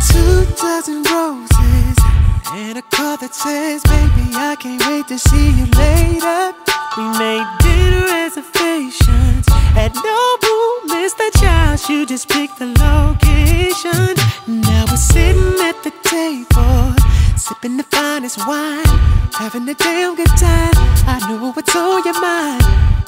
dozen roses and a card that says, Baby, I can't wait to see you later. We made dinner reservations at Nobu, Mr. Josh. You just picked the location. Now we're sitting at the table, sipping the finest wine, having a damn good time. I know what's on your mind.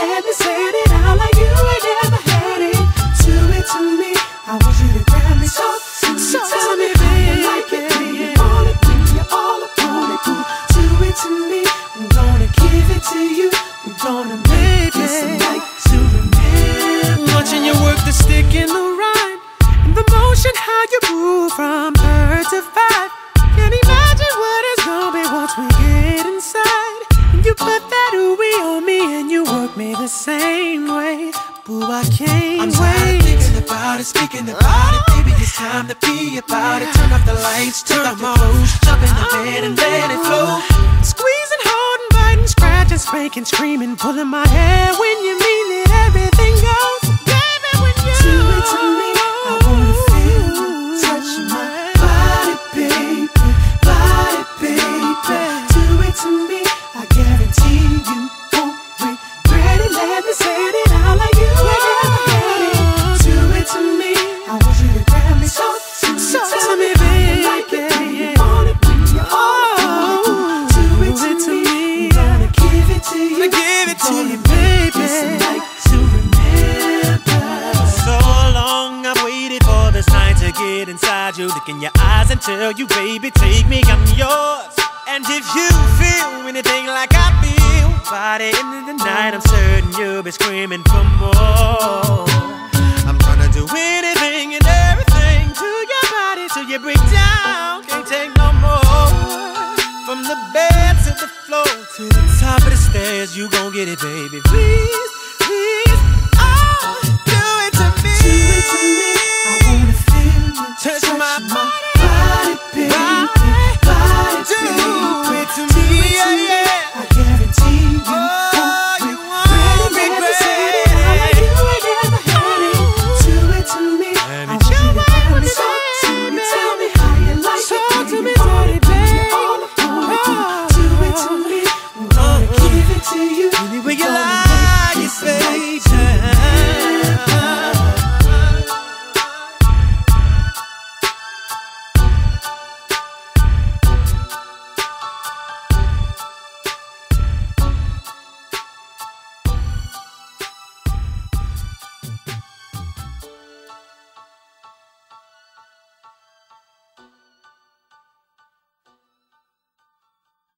Let me say it out like you ain't never had it. Do it to me. I want you to grab me so, so, so tell me, baby, like it, do you want it, you all upon it. Do it to me. I'm gonna give it to you. I'm gonna make this a night to remember. Watching you work the stick in the rhyme, and the motion how you move from bird to five. The same way. Boo, I can't I'm wait. tired of thinking about it, speaking about it. Baby, it's time to be about it. Turn off the lights, turn off your clothes, jump in the bed and let it flow. Squeezing, holding, biting, scratching, spanking, screaming, pulling my hair when you mean it. Everything goes, to you, baby. this a night to remember. So long I've waited for this night to get inside you. Look in your eyes and tell you, baby, take me, I'm yours. And if you feel anything like I feel, by the end of the night, I'm certain you'll be screaming for more. I'm gonna do anything stairs, you gon' get it, baby. Please